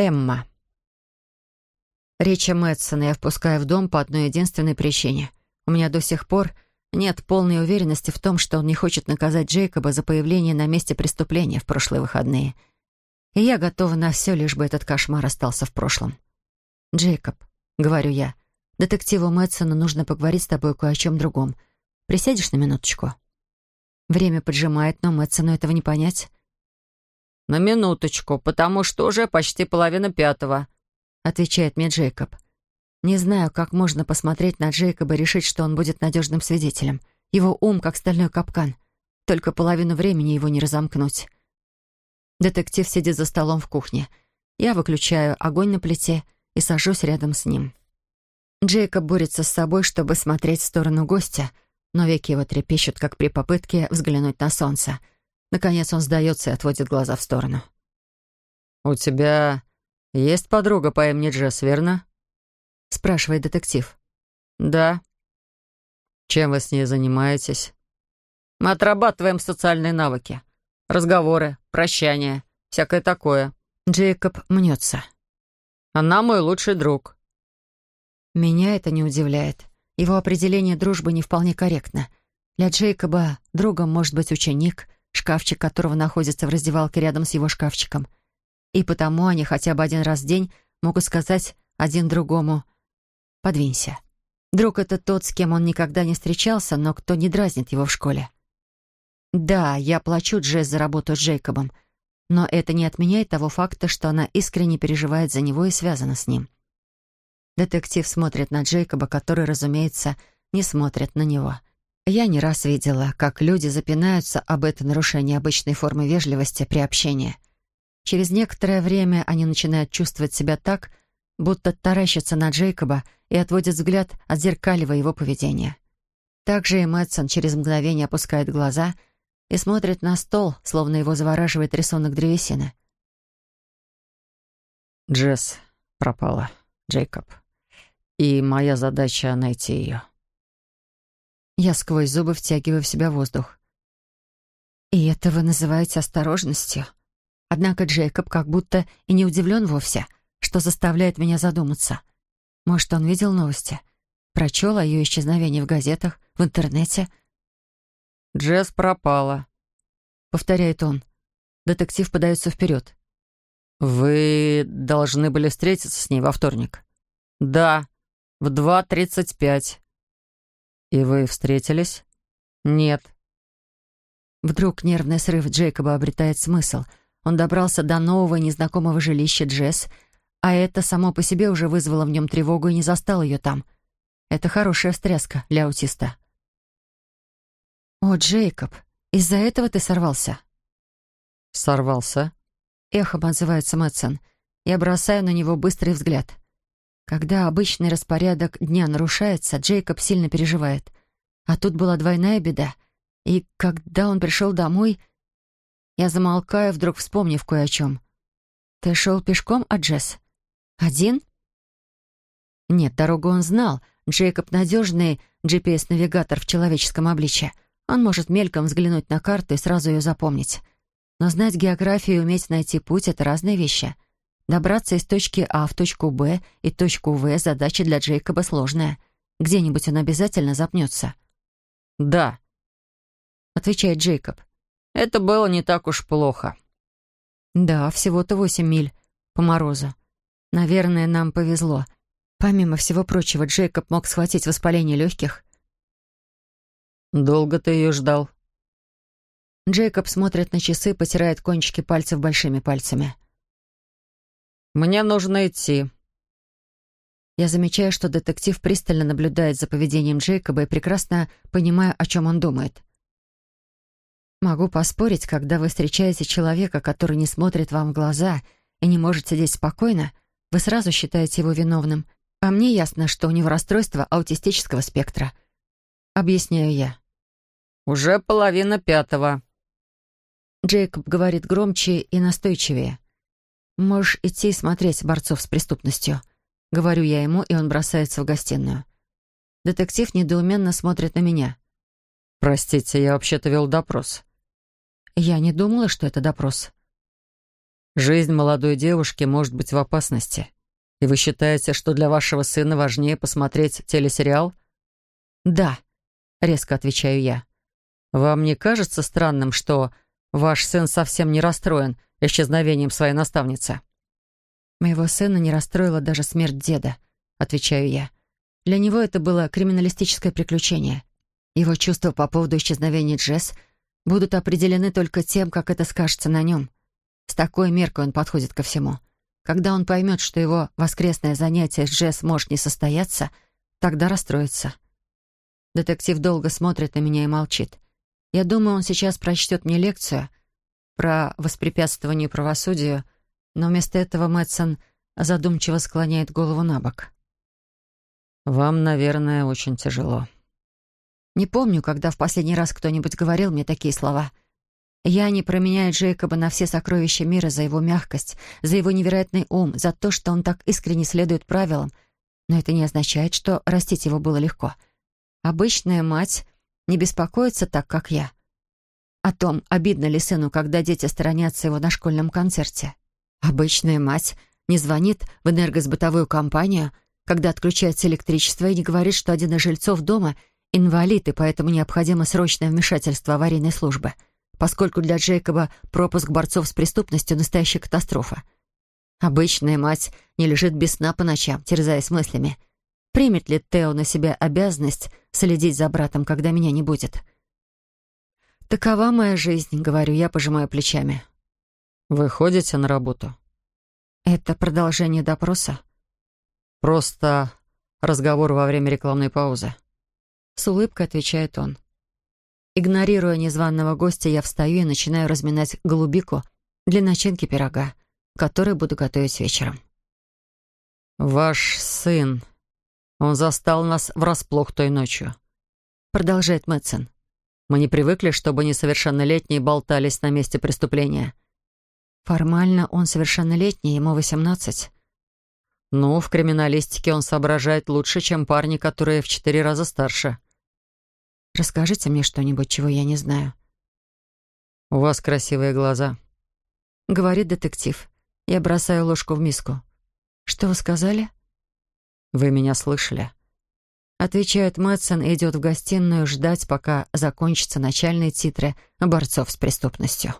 Эмма. Речи Мэтсона я впускаю в дом по одной единственной причине. У меня до сих пор нет полной уверенности в том, что он не хочет наказать Джейкоба за появление на месте преступления в прошлые выходные. И я готова на все, лишь бы этот кошмар остался в прошлом. «Джейкоб», — говорю я, — «детективу Мэтсону нужно поговорить с тобой кое о чем другом. Присядешь на минуточку?» Время поджимает, но Мэтсону этого не понять. «На минуточку, потому что уже почти половина пятого», — отвечает мне Джейкоб. Не знаю, как можно посмотреть на Джейкоба и решить, что он будет надежным свидетелем. Его ум, как стальной капкан. Только половину времени его не разомкнуть. Детектив сидит за столом в кухне. Я выключаю огонь на плите и сажусь рядом с ним. Джейкоб борется с собой, чтобы смотреть в сторону гостя, но веки его трепещут, как при попытке взглянуть на солнце — Наконец он сдается и отводит глаза в сторону. «У тебя есть подруга по имени Джесс, верно?» спрашивает детектив. «Да». «Чем вы с ней занимаетесь?» «Мы отрабатываем социальные навыки. Разговоры, прощания, всякое такое». Джейкоб мнется. «Она мой лучший друг». Меня это не удивляет. Его определение дружбы не вполне корректно. Для Джейкоба другом может быть ученик — шкафчик которого находится в раздевалке рядом с его шкафчиком. И потому они хотя бы один раз в день могут сказать один другому «подвинься». Друг — это тот, с кем он никогда не встречался, но кто не дразнит его в школе. Да, я плачу Джесс за работу с Джейкобом, но это не отменяет того факта, что она искренне переживает за него и связана с ним. Детектив смотрит на Джейкоба, который, разумеется, не смотрит на него. Я не раз видела, как люди запинаются об это нарушение обычной формы вежливости при общении. Через некоторое время они начинают чувствовать себя так, будто таращатся на Джейкоба и отводят взгляд, отзеркаливая его поведение. Также и Мэтсон через мгновение опускает глаза и смотрит на стол, словно его завораживает рисунок древесины. «Джесс пропала, Джейкоб. И моя задача — найти ее». Я сквозь зубы втягиваю в себя воздух. «И это вы называете осторожностью?» Однако Джейкоб как будто и не удивлен вовсе, что заставляет меня задуматься. Может, он видел новости? Прочел о ее исчезновении в газетах, в интернете? «Джесс пропала», — повторяет он. Детектив подается вперед. «Вы должны были встретиться с ней во вторник?» «Да, в два тридцать пять. «И вы встретились?» «Нет». Вдруг нервный срыв Джейкоба обретает смысл. Он добрался до нового незнакомого жилища Джесс, а это само по себе уже вызвало в нем тревогу и не застал ее там. Это хорошая встряска для аутиста. «О, Джейкоб, из-за этого ты сорвался?» «Сорвался?» — эхом отзывается Мэтсон. Я бросаю на него быстрый взгляд. Когда обычный распорядок дня нарушается, Джейкоб сильно переживает. А тут была двойная беда. И когда он пришел домой, я замолкаю, вдруг вспомнив кое о чем. «Ты шел пешком, а Джесс? Один?» Нет, дорогу он знал. Джейкоб — надежный GPS-навигатор в человеческом обличье. Он может мельком взглянуть на карту и сразу ее запомнить. Но знать географию и уметь найти путь — это разные вещи — Добраться из точки А в точку Б и точку В задача для Джейкоба сложная. Где-нибудь он обязательно запнется. «Да», — отвечает Джейкоб. «Это было не так уж плохо». «Да, всего-то восемь миль по морозу. Наверное, нам повезло. Помимо всего прочего, Джейкоб мог схватить воспаление легких». «Долго ты ее ждал?» Джейкоб смотрит на часы, потирает кончики пальцев большими пальцами. «Мне нужно идти». Я замечаю, что детектив пристально наблюдает за поведением Джейкоба и прекрасно понимаю, о чем он думает. Могу поспорить, когда вы встречаете человека, который не смотрит вам в глаза и не может сидеть спокойно, вы сразу считаете его виновным. А мне ясно, что у него расстройство аутистического спектра. Объясняю я. «Уже половина пятого». Джейкоб говорит громче и настойчивее. «Можешь идти и смотреть борцов с преступностью», — говорю я ему, и он бросается в гостиную. Детектив недоуменно смотрит на меня. «Простите, я вообще-то вел допрос». Я не думала, что это допрос. Жизнь молодой девушки может быть в опасности. И вы считаете, что для вашего сына важнее посмотреть телесериал? Да, резко отвечаю я. Вам не кажется странным, что ваш сын совсем не расстроен исчезновением своей наставницы? Моего сына не расстроила даже смерть деда, отвечаю я. Для него это было криминалистическое приключение. Его чувства по поводу исчезновения Джесс будут определены только тем, как это скажется на нем. С такой меркой он подходит ко всему. Когда он поймет, что его воскресное занятие с Джесс может не состояться, тогда расстроится. Детектив долго смотрит на меня и молчит. Я думаю, он сейчас прочтет мне лекцию про воспрепятствование правосудию, но вместо этого Мэтсон задумчиво склоняет голову на бок. «Вам, наверное, очень тяжело». Не помню, когда в последний раз кто-нибудь говорил мне такие слова — я не променяю Джейкоба на все сокровища мира за его мягкость, за его невероятный ум, за то, что он так искренне следует правилам. Но это не означает, что растить его было легко. Обычная мать не беспокоится так, как я. О том, обидно ли сыну, когда дети сторонятся его на школьном концерте. Обычная мать не звонит в энергосбытовую компанию, когда отключается электричество, и не говорит, что один из жильцов дома — инвалид, и поэтому необходимо срочное вмешательство аварийной службы — поскольку для Джейкоба пропуск борцов с преступностью — настоящая катастрофа. Обычная мать не лежит без сна по ночам, терзаясь мыслями. Примет ли Тео на себя обязанность следить за братом, когда меня не будет? «Такова моя жизнь», — говорю я, пожимая плечами. «Вы ходите на работу?» «Это продолжение допроса?» «Просто разговор во время рекламной паузы». С улыбкой отвечает он. Игнорируя незваного гостя, я встаю и начинаю разминать голубику для начинки пирога, который буду готовить вечером. «Ваш сын, он застал нас врасплох той ночью», — продолжает Мэтсон. «Мы не привыкли, чтобы несовершеннолетние болтались на месте преступления». «Формально он совершеннолетний, ему восемнадцать». «Ну, в криминалистике он соображает лучше, чем парни, которые в четыре раза старше». Расскажите мне что-нибудь, чего я не знаю». «У вас красивые глаза», — говорит детектив. Я бросаю ложку в миску. «Что вы сказали?» «Вы меня слышали?» Отвечает Мэтсон и идет в гостиную ждать, пока закончатся начальные титры борцов с преступностью.